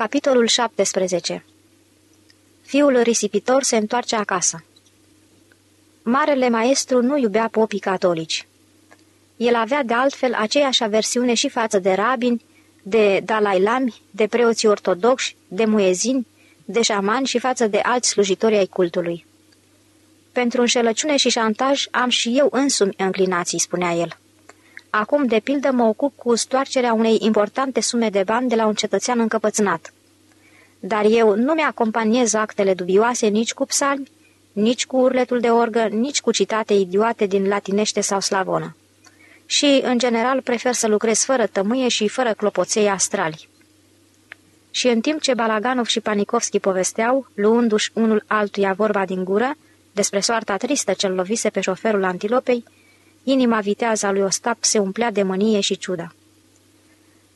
Capitolul 17 Fiul risipitor se întoarce acasă. Marele maestru nu iubea popii catolici. El avea de altfel aceeași aversiune și față de rabini, de Dalai Lami, de preoții ortodoxi, de muezini, de șamani și față de alți slujitori ai cultului. Pentru înșelăciune și șantaj am și eu însumi înclinații, spunea el. Acum, de pildă, mă ocup cu stoarcerea unei importante sume de bani de la un cetățean încăpățânat. Dar eu nu mi-acompaniez actele dubioase nici cu psalmi, nici cu urletul de orgă, nici cu citate idiote din latinește sau slavonă. Și, în general, prefer să lucrez fără tămâie și fără clopoței astrali. Și în timp ce Balaganov și Panikovski povesteau, luându-și unul altuia vorba din gură, despre soarta tristă ce-l lovise pe șoferul antilopei, inima vitează a lui Ostap se umplea de mânie și ciudă.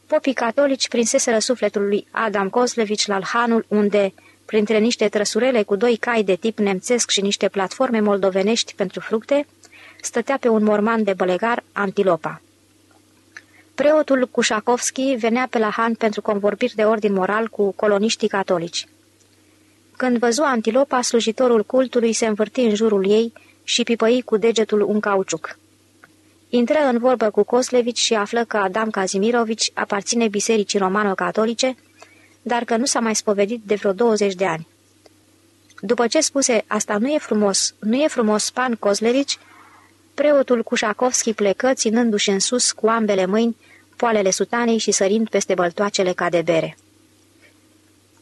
Popii catolici prinseseră sufletul lui Adam Kozlevici la Alhanul, unde, printre niște trăsurele cu doi cai de tip nemțesc și niște platforme moldovenești pentru fructe, stătea pe un morman de bălegar antilopa. Preotul Kușakovski venea pe la Han pentru convorbiri de ordin moral cu coloniștii catolici. Când văzu antilopa, slujitorul cultului se învârti în jurul ei și pipăi cu degetul un cauciuc. Intră în vorbă cu Koslevici și află că Adam Kazimirovici aparține bisericii romano-catolice, dar că nu s-a mai spovedit de vreo 20 de ani. După ce spuse, asta nu e frumos, nu e frumos, pan Kozlevici, preotul Kușakovski plecă, ținându-și în sus cu ambele mâini poalele sutanei și sărind peste băltoacele ca de bere.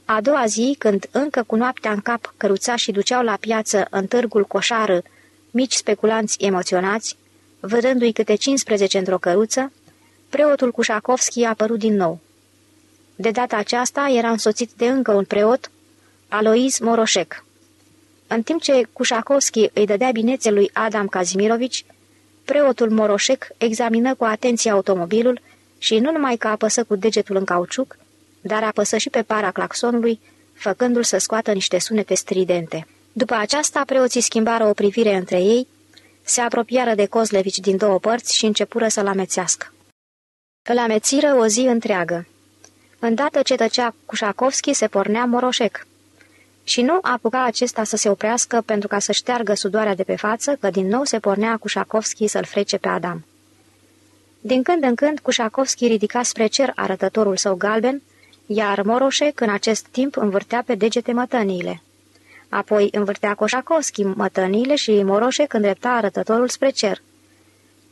A doua zi, când încă cu noaptea în cap căruța și duceau la piață în târgul coșară mici speculanți emoționați, vădându-i câte 15 într-o căruță, preotul Cușakovski a apărut din nou. De data aceasta era însoțit de încă un preot, Alois Moroșec. În timp ce Cușakovski îi dădea binețe lui Adam Kazimirovici, preotul Moroșec examină cu atenție automobilul și nu numai că apăsă cu degetul în cauciuc, dar apăsă și pe para claxonului, făcându-l să scoată niște sunete stridente. După aceasta, preoții schimbară o privire între ei, se apropiară de Kozlevici din două părți și începură să-l amețească. Îl amețiră o zi întreagă. Îndată ce tăcea Cușakovski, se pornea Moroșec. Și nu apuca acesta să se oprească pentru ca să șteargă sudoarea de pe față, că din nou se pornea Cușakovski să-l frece pe Adam. Din când în când, Cușakovski ridica spre cer arătătorul său galben, iar Moroșec în acest timp învârtea pe degete mătăniile. Apoi învârtea Coșakovski mătăniile și Moroșec îndrepta arătătorul spre cer.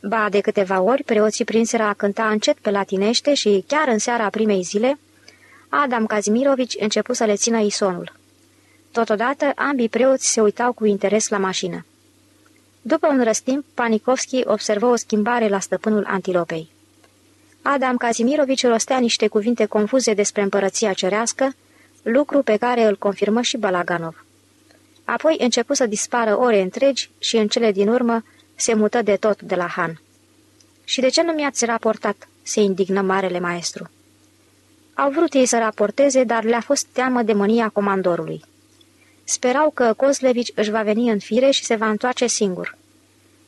Ba, de câteva ori, preoții prinseră a cânta încet pe latinește și, chiar în seara primei zile, Adam Kazimirovici începu să le țină isonul. Totodată, ambii preoți se uitau cu interes la mașină. După un răstimp, Panikovski observă o schimbare la stăpânul antilopei. Adam Kazimirovici rostea niște cuvinte confuze despre împărăția cerească, lucru pe care îl confirmă și Balaganov. Apoi începu să dispară ore întregi și în cele din urmă se mută de tot de la Han. Și de ce nu mi-ați raportat?" se indignă marele maestru. Au vrut ei să raporteze, dar le-a fost teamă de mânia comandorului. Sperau că Kozlevici își va veni în fire și se va întoarce singur.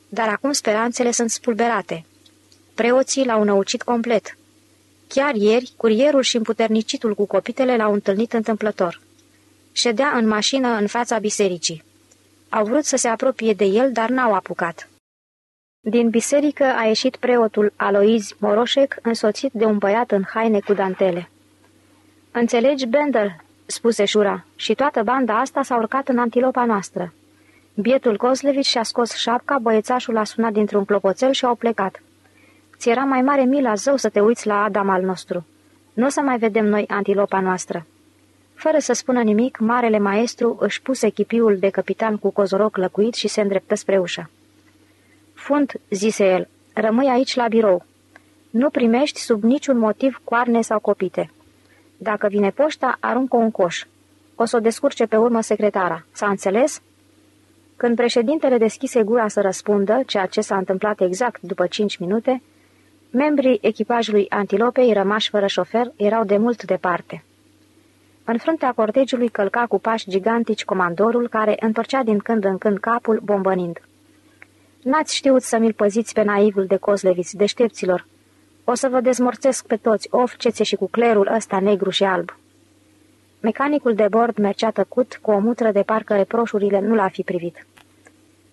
Dar acum speranțele sunt spulberate. Preoții l-au năucit complet. Chiar ieri, curierul și împuternicitul cu copitele l-au întâlnit întâmplător. Ședea în mașină în fața bisericii. Au vrut să se apropie de el, dar n-au apucat. Din biserică a ieșit preotul Aloiz Moroșec, însoțit de un băiat în haine cu dantele. Înțelegi, Bender?" spuse Șura, și toată banda asta s-a urcat în antilopa noastră." Bietul Kozlevici și-a scos șapca, băiețașul a sunat dintr-un clopoțel și au plecat. Ți era mai mare mila zău să te uiți la Adam al nostru. Nu o să mai vedem noi antilopa noastră." Fără să spună nimic, marele maestru își puse chipiul de capitan cu cozoroc lăcuit și se îndreptă spre ușă. Fund, zise el, rămâi aici la birou. Nu primești sub niciun motiv coarne sau copite. Dacă vine poșta, aruncă un coș. O să o descurce pe urmă secretara. S-a înțeles?" Când președintele deschise gura să răspundă, ceea ce s-a întâmplat exact după cinci minute, membrii echipajului antilopei rămași fără șofer erau de mult departe. În fruntea cortegiului călca cu pași gigantici comandorul, care întorcea din când în când capul, bombănind. N-ați știut să mi-l păziți pe naivul de cosleviți, deștepților. O să vă dezmorțesc pe toți, of, cețe și cu clerul ăsta negru și alb." Mecanicul de bord mergea tăcut, cu o mutră de parcă reproșurile nu l-a fi privit.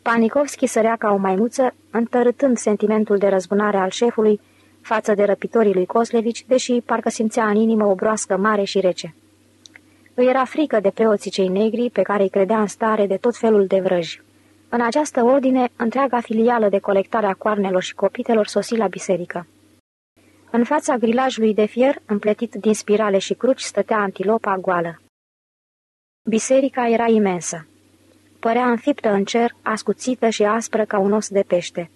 Panikovski sărea ca o maimuță, întărâtând sentimentul de răzbunare al șefului față de răpitorii lui Coslevici, deși parcă simțea în inimă o broască mare și rece. Îi era frică de preoții cei negri, pe care îi credea în stare de tot felul de vrăji. În această ordine, întreaga filială de colectare a coarnelor și copitelor sosi la biserică. În fața grilajului de fier, împletit din spirale și cruci, stătea antilopa goală. Biserica era imensă. Părea înfiptă în cer, ascuțită și aspră ca un os de pește.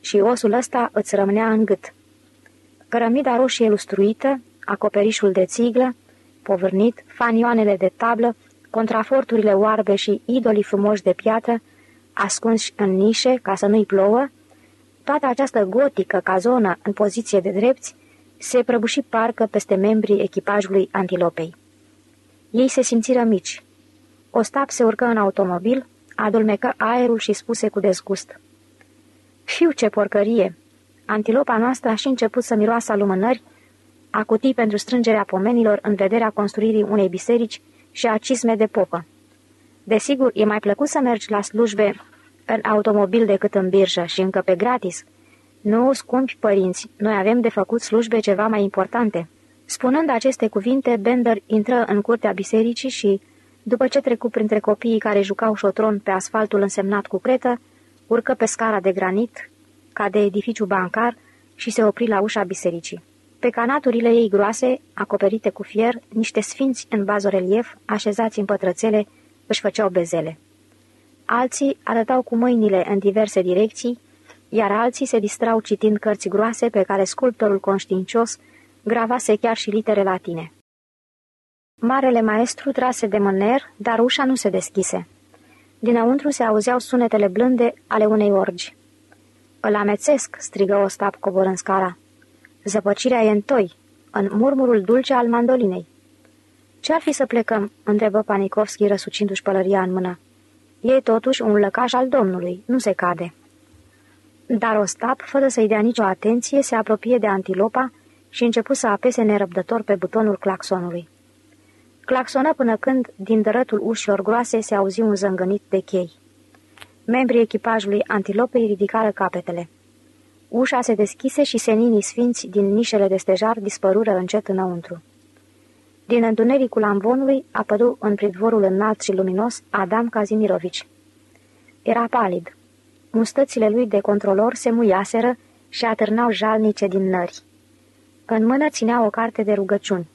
Și osul ăsta îți rămânea în gât. Cărămida roșie lustruită, acoperișul de țiglă, povârnit, fanioanele de tablă, contraforturile oarbe și idolii frumoși de piatră, ascunși în nișe ca să nu-i plouă, toată această gotică ca zonă în poziție de drepți se prăbuși parcă peste membrii echipajului antilopei. Ei se simțiră mici. Ostap se urcă în automobil, adulmecă aerul și spuse cu dezgust. Fiu, ce porcărie! Antilopa noastră a și început să miroasă lumânări, a cutii pentru strângerea pomenilor în vederea construirii unei biserici și a cisme de popă. Desigur, e mai plăcut să mergi la slujbe în automobil decât în birjă și încă pe gratis. Nu, scumpi părinți, noi avem de făcut slujbe ceva mai importante. Spunând aceste cuvinte, Bender intră în curtea bisericii și, după ce trecu printre copiii care jucau șotron pe asfaltul însemnat cu cretă, urcă pe scara de granit, ca de edificiu bancar, și se opri la ușa bisericii. Pe canaturile ei groase, acoperite cu fier, niște sfinți în bazorelief, așezați în pătrățele, își făceau bezele. Alții arătau cu mâinile în diverse direcții, iar alții se distrau citind cărți groase pe care sculptorul conștiincios gravase chiar și litere latine. Marele maestru trase de mâner, dar ușa nu se deschise. Dinăuntru se auzeau sunetele blânde ale unei orgi. Îl amețesc!" strigă Ostap coborând scara. Zăpăcirea e întoi, în murmurul dulce al mandolinei. Ce-ar fi să plecăm?" întrebă Panikovski răsucindu-și pălăria în mână. E totuși un lăcaș al domnului, nu se cade." Dar Ostap, fără să-i dea nicio atenție, se apropie de antilopa și începu să apese nerăbdător pe butonul claxonului. Claxonă până când, din dărătul ușilor groase, se auzi un zângănit de chei. Membrii echipajului antilopei ridicară capetele. Ușa se deschise și seninii sfinți din nișele de stejar dispărură încet înăuntru. Din întunericul ambonului apăru în pridvorul înalt și luminos Adam Kazimirovici. Era palid. Mustățile lui de controlor se muiaseră și atârnau jalnice din nări. În mână ținea o carte de rugăciuni.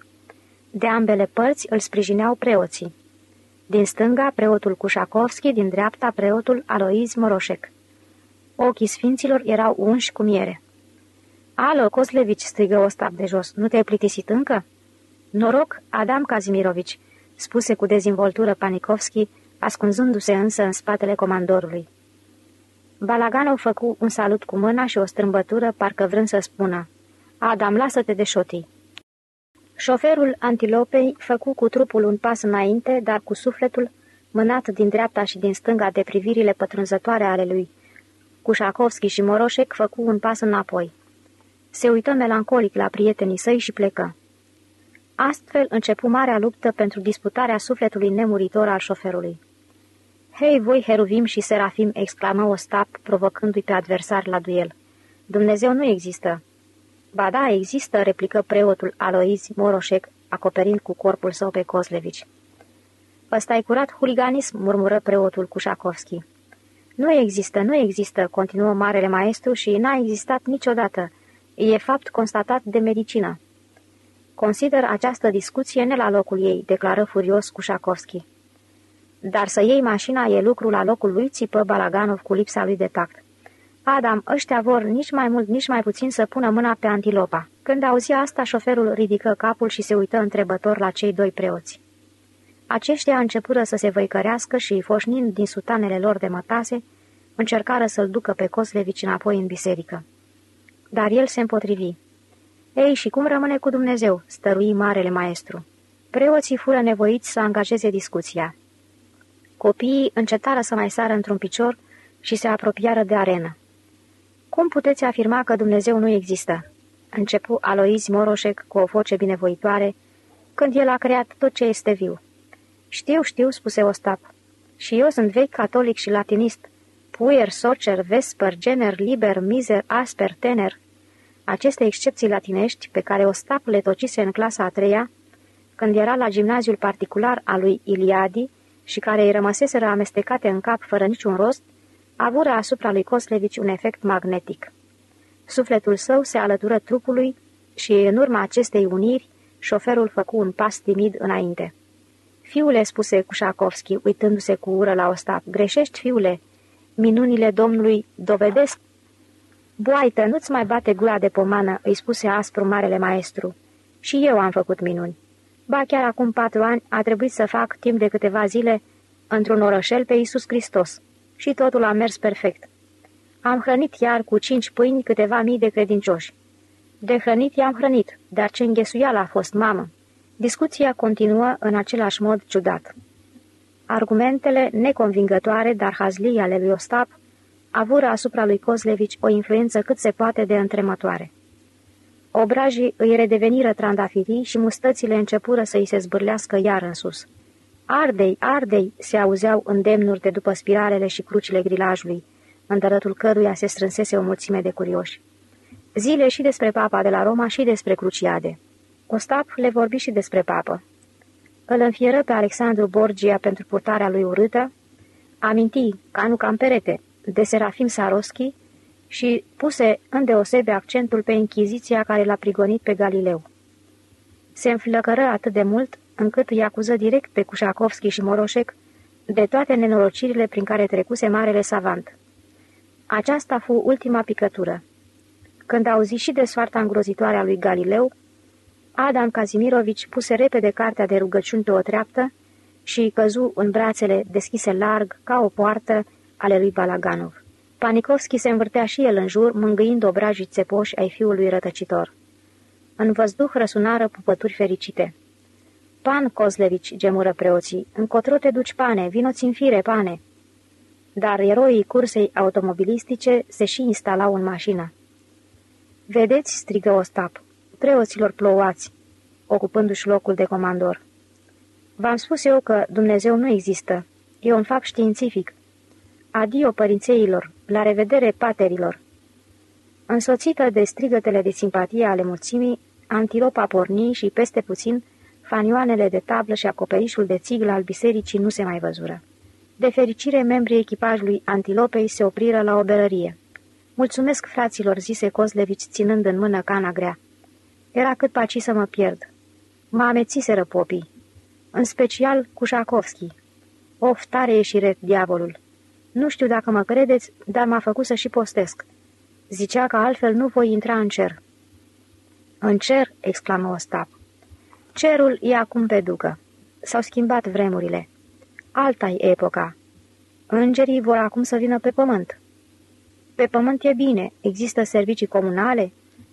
De ambele părți îl sprijineau preoții. Din stânga, preotul Cușakovski, din dreapta, preotul Aloiz Moroșec. Ochii sfinților erau unși cu miere. Alo, Coslevici!" strigă Ostap de jos. Nu te-ai plictisit încă?" Noroc, Adam Kazimirovici!" spuse cu dezvoltură Panikovski, ascunzându-se însă în spatele comandorului. Balaganov făcu un salut cu mâna și o strâmbătură, parcă vrând să spună, Adam, lasă-te de șotii!" Șoferul antilopei făcu cu trupul un pas înainte, dar cu sufletul, mânat din dreapta și din stânga de privirile pătrunzătoare ale lui. Cușakovski și Moroșec făcu un pas înapoi. Se uită melancolic la prietenii săi și plecă. Astfel începu marea luptă pentru disputarea sufletului nemuritor al șoferului. Hei, voi, heruvim și serafim!" exclamă Ostap, provocându-i pe adversar la duel. Dumnezeu nu există!" Ba da, există," replică preotul Aloiz Moroșec, acoperind cu corpul său pe Kozlevici. ăsta e curat huliganism," murmură preotul Cușakovski. Nu există, nu există," continuă marele maestru și n-a existat niciodată. E fapt constatat de medicină." Consider această discuție ne la locul ei," declară furios Cușakovski. Dar să iei mașina e lucru la locul lui, țipă Balaganov cu lipsa lui de tact. Adam, ăștia vor nici mai mult, nici mai puțin să pună mâna pe antilopa. Când auzi asta, șoferul ridică capul și se uită întrebător la cei doi preoți. Aceștia începură să se văicărească și, foșnind din sutanele lor de mătase, încercară să-l ducă pe Coslevici înapoi în biserică. Dar el se împotrivi. Ei, și cum rămâne cu Dumnezeu?" stărui marele maestru. Preoții fură nevoiți să angajeze discuția. Copiii încetară să mai sară într-un picior și se apropiară de arenă. Cum puteți afirma că Dumnezeu nu există?" Începu Aloiz Moroșec cu o voce binevoitoare, când el a creat tot ce este viu. Știu, știu, spuse Ostap. Și eu sunt vechi catolic și latinist. Puer, socer, vesper, gener, liber, miser, asper, tener. Aceste excepții latinești, pe care Ostap le tocise în clasa a treia, când era la gimnaziul particular al lui Iliadi și care îi rămăseseră amestecate în cap fără niciun rost, avură asupra lui Coslevici un efect magnetic. Sufletul său se alătură trupului și, în urma acestei uniri, șoferul făcu un pas timid înainte. Fiule, spuse Cușakovski, uitându-se cu ură la Ostap, greșești, fiule. Minunile Domnului dovedesc. Boaită, nu-ți mai bate gura de pomană, îi spuse aspru marele maestru. Și eu am făcut minuni. Ba chiar acum patru ani a trebuit să fac timp de câteva zile într-un orășel pe Iisus Hristos. Și totul a mers perfect. Am hrănit iar cu cinci pâini câteva mii de credincioși. De hrănit i-am hrănit, dar ce înghesuială a fost, mamă! Discuția continuă în același mod ciudat. Argumentele neconvingătoare, dar hazlii ale lui Ostap, avură asupra lui Kozlevici o influență cât se poate de întremătoare. Obrajii îi redeveniră trandafirii și mustățile începură să îi se zbârlească iar în sus. Ardei, ardei, se auzeau îndemnuri de după spiralele și crucile grilajului, în dărătul căruia se strânsese o mulțime de curioși. Zile și despre papa de la Roma și despre cruciade. Ostap le vorbi și despre papă. Îl înfieră pe Alexandru Borgia pentru purtarea lui urâtă, aminti, ca nu cam perete, de Serafim Saroschi și puse îndeosebe accentul pe închiziția care l-a prigonit pe Galileu. Se înflăcără atât de mult încât îi acuză direct pe Cușakovski și Moroșec de toate nenorocirile prin care trecuse marele savant. Aceasta fu ultima picătură. Când auzi și de soarta îngrozitoare a lui Galileu, Adam Kazimirovici puse repede cartea de rugăciuni pe o treaptă și căzu în brațele deschise larg, ca o poartă, ale lui Balaganov. Panikovski se învârtea și el în jur, mângâind obrajii țepoși ai fiului rătăcitor. În văzduh răsunară pupături fericite. Pan, Kozlevici, gemură preoții, încotro te duci, pane, vinoți în fire, pane!" Dar eroii cursei automobilistice se și instalau în mașină. Vedeți?" strigă Ostap preoților plouați, ocupându-și locul de comandor. V-am spus eu că Dumnezeu nu există. E un fapt științific. Adio părințeilor, la revedere paterilor. Însoțită de strigătele de simpatie ale mulțimii, antilopa porni și, peste puțin, fanioanele de tablă și acoperișul de țiglă al bisericii nu se mai văzură. De fericire, membrii echipajului antilopei se opriră la o berărie. Mulțumesc fraților, zise Cozlevici, ținând în mână cana grea. Era cât paci să mă pierd. Mă amețiseră popii, în special Cușakovski. Of, tare ieșire diavolul. Nu știu dacă mă credeți, dar m-a făcut să și postesc. Zicea că altfel nu voi intra în cer. În cer, exclamă Ostap. Cerul e acum pe ducă. S-au schimbat vremurile. alta e epoca. Îngerii vor acum să vină pe pământ. Pe pământ e bine, există servicii comunale,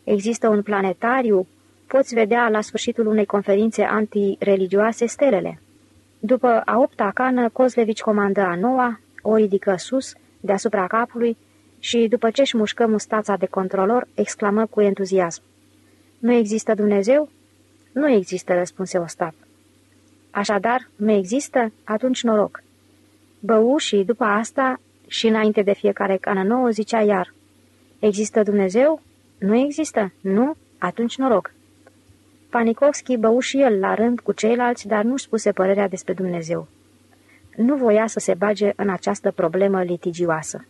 Există un planetariu, poți vedea la sfârșitul unei conferințe antireligioase stelele. După a opta cană, Kozlevici comandă a noua, o ridică sus, deasupra capului, și, după ce își mușcă mustața de controlor, exclamă cu entuziasm. Nu există Dumnezeu? Nu există, răspunse Ostap. Așadar, nu există? Atunci noroc. Bău și, după asta, și înainte de fiecare cană nouă, zicea iar. Există Dumnezeu? Nu există? Nu? Atunci noroc. Panikovski bău și el la rând cu ceilalți, dar nu spuse părerea despre Dumnezeu. Nu voia să se bage în această problemă litigioasă.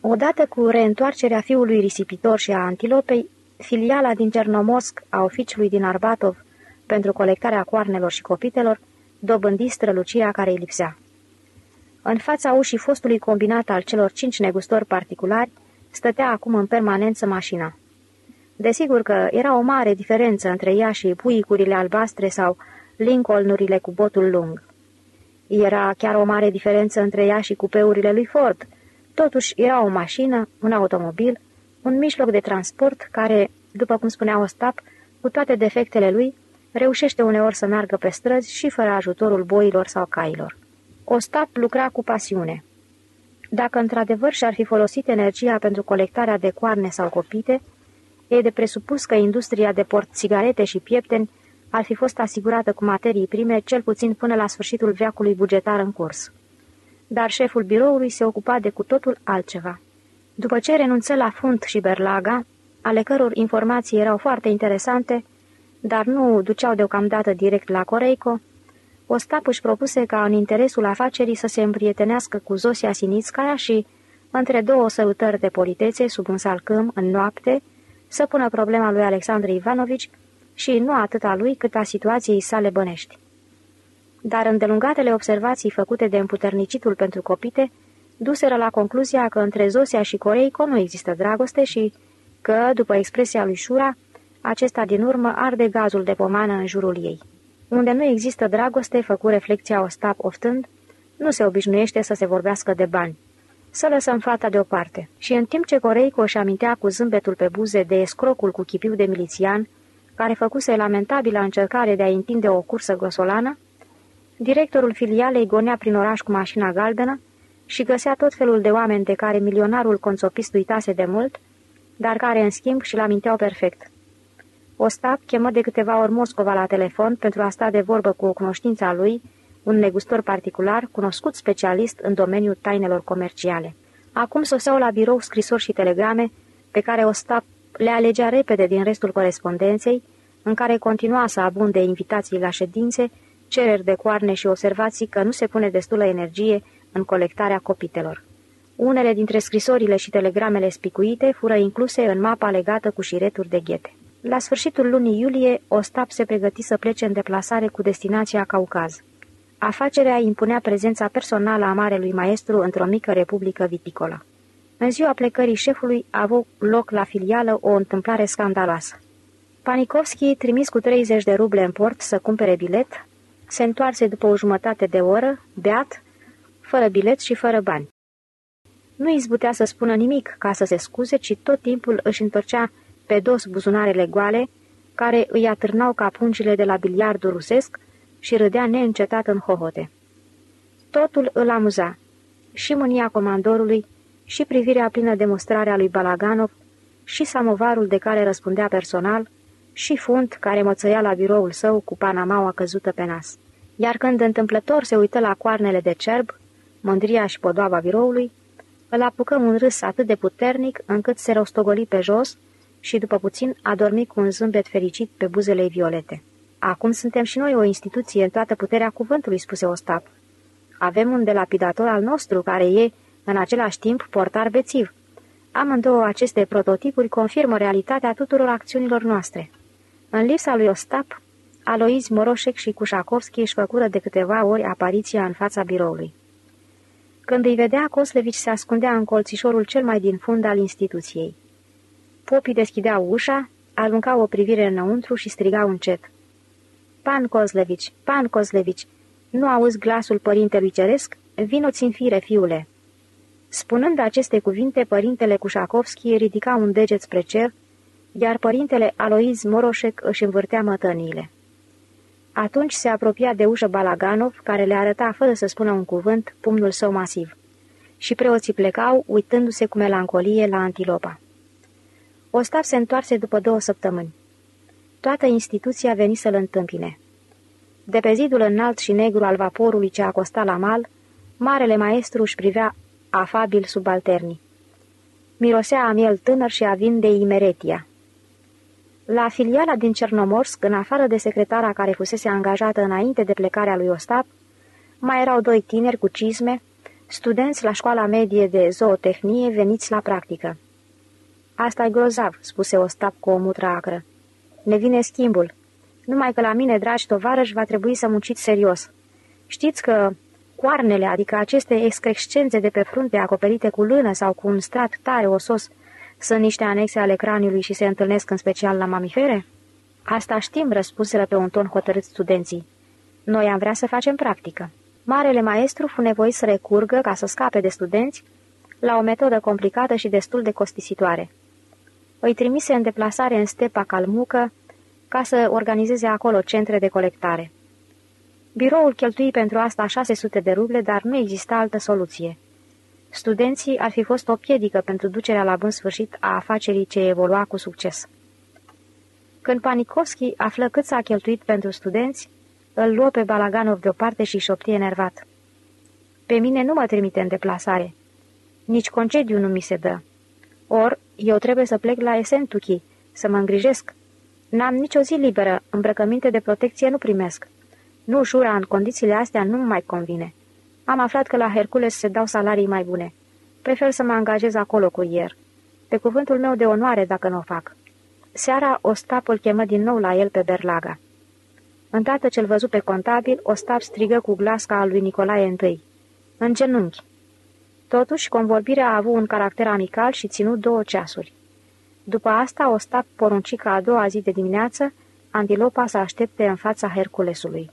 Odată cu reîntoarcerea fiului risipitor și a antilopei, filiala din Cernomosc a oficiului din Arbatov pentru colectarea coarnelor și copitelor dobândi strălucirea care îi lipsea. În fața ușii fostului combinat al celor cinci negustori particulari, stătea acum în permanență mașina. Desigur că era o mare diferență între ea și puicurile albastre sau Lincolnurile cu botul lung. Era chiar o mare diferență între ea și cupeurile lui Ford. Totuși era o mașină, un automobil, un mijloc de transport care, după cum spunea Ostap, cu toate defectele lui, reușește uneori să meargă pe străzi și fără ajutorul boilor sau cailor. Ostap lucra cu pasiune. Dacă într-adevăr și-ar fi folosit energia pentru colectarea de coarne sau copite, E de presupus că industria de port țigarete și piepteni ar fi fost asigurată cu materii prime cel puțin până la sfârșitul veacului bugetar în curs. Dar șeful biroului se ocupa de cu totul altceva. După ce renunță la Funt și Berlaga, ale căror informații erau foarte interesante, dar nu duceau deocamdată direct la Coreico, Ostap își propuse ca în interesul afacerii să se împrietenească cu Zosia Sinițcaia și, între două sărutări de politețe sub un salcâm în noapte, să pună problema lui Alexandru Ivanovici și nu atât a lui cât a situației sale bănești. Dar îndelungatele observații făcute de împuternicitul pentru copite duseră la concluzia că între Zosia și Coreico nu există dragoste și că, după expresia lui Șura, acesta din urmă arde gazul de pomană în jurul ei. Unde nu există dragoste, făcu reflecția Ostap oftând, nu se obișnuiește să se vorbească de bani. Să lăsăm fata deoparte. Și în timp ce Coreico își amintea cu zâmbetul pe buze de escrocul cu chipiu de milițian, care făcuse lamentabilă încercare de a întinde o cursă grosolană, directorul filialei gonea prin oraș cu mașina galbenă și găsea tot felul de oameni de care milionarul conțopist uitase de mult, dar care, în schimb, și-l aminteau perfect. Ostap chemă de câteva ori Moscova la telefon pentru a sta de vorbă cu o cunoștință a lui, un negustor particular, cunoscut specialist în domeniul tainelor comerciale. Acum soseau la birou scrisori și telegrame, pe care Ostap le alegea repede din restul corespondenței, în care continua să abunde invitații la ședințe, cereri de coarne și observații că nu se pune destulă energie în colectarea copitelor. Unele dintre scrisorile și telegramele spicuite fură incluse în mapa legată cu șireturi de ghete. La sfârșitul lunii iulie, Ostap se pregăti să plece în deplasare cu destinația Caucaz. Afacerea impunea prezența personală a marelui maestru într-o mică republică viticolă. În ziua plecării șefului a avut loc la filială o întâmplare scandaloasă. Panikovski, trimis cu 30 de ruble în port să cumpere bilet, se întoarse după o jumătate de oră, beat, fără bilet și fără bani. Nu izbutea să spună nimic ca să se scuze, ci tot timpul își întorcea pe dos buzunarele goale, care îi atârnau ca pungile de la biliardul rusesc și râdea neîncetat în hohote. Totul îl amuza, și mânia comandorului, și privirea plină de mostrare a lui Balaganov, și samovarul de care răspundea personal, și Funt care mățăia la biroul său cu panamaua căzută pe nas. Iar când întâmplător se uită la coarnele de cerb, mândria și podoaba biroului, îl apucă un râs atât de puternic încât se rostogoli pe jos și după puțin a dormit cu un zâmbet fericit pe buzele violete. Acum suntem și noi o instituție în toată puterea cuvântului, spuse Ostap. Avem un delapidator al nostru care e, în același timp, portar bețiv. Amândouă aceste prototipuri confirmă realitatea tuturor acțiunilor noastre. În lipsa lui Ostap, Aloiz Moroșec și Cușakovski își făcură de câteva ori apariția în fața biroului. Când îi vedea, Coslevici se ascundea în colțișorul cel mai din fund al instituției. Popii deschideau ușa, aruncau o privire înăuntru și strigau încet. Pan Kozlevici, Pan Kozlevici, nu auzi glasul părintelui ceresc? Vino-ți în fire, fiule!" Spunând aceste cuvinte, părintele Cușakovski ridica un deget spre cer, iar părintele Aloiz Moroșec își învârtea mătăniile. Atunci se apropia de ușă Balaganov, care le arăta, fără să spună un cuvânt, pumnul său masiv. Și preoții plecau, uitându-se cu melancolie la antilopa. Ostap se întoarse după două săptămâni. Toată instituția veni să-l întâmpine. De pe zidul înalt și negru al vaporului ce acosta la mal, marele maestru își privea afabil subalternii. Mirosea a miel tânăr și a vin de imeretia. La filiala din Cernomorsk, în afară de secretara care fusese angajată înainte de plecarea lui Ostap, mai erau doi tineri cu cizme, studenți la școala medie de zootehnie veniți la practică. asta e grozav," spuse Ostap cu o mutră acră. Ne vine schimbul. Numai că la mine, dragi tovarăși, va trebui să munciți serios. Știți că coarnele, adică aceste excrescențe de pe frunte acoperite cu lână sau cu un strat tare osos, sunt niște anexe ale craniului și se întâlnesc în special la mamifere? Asta știm, răspunseră pe un ton hotărât studenții. Noi am vrea să facem practică. Marele maestru fu nevoit să recurgă, ca să scape de studenți, la o metodă complicată și destul de costisitoare. Îi trimise în deplasare în stepa calmucă, ca să organizeze acolo centre de colectare. Biroul cheltui pentru asta 600 de ruble, dar nu exista altă soluție. Studenții ar fi fost o piedică pentru ducerea la bun sfârșit a afacerii ce evolua cu succes. Când Panicovski află cât s-a cheltuit pentru studenți, îl luă pe Balaganov deoparte și șopti enervat. Pe mine nu mă trimite în deplasare. Nici concediu nu mi se dă. Or, eu trebuie să plec la Esentuchi, să mă îngrijesc. N-am nicio zi liberă, îmbrăcăminte de protecție nu primesc. Nu ușura, în condițiile astea nu mai convine. Am aflat că la Hercules se dau salarii mai bune. Prefer să mă angajez acolo cu ier. Pe cuvântul meu de onoare dacă nu o fac. Seara, Ostap îl chemă din nou la el pe Berlaga. Îndată ce-l văzu pe contabil, Ostap strigă cu glasca al lui Nicolae I. În genunchi. Totuși, convorbirea a avut un caracter amical și ținut două ceasuri. După asta, Ostap porunci ca a doua zi de dimineață, antilopa să aștepte în fața Herculesului.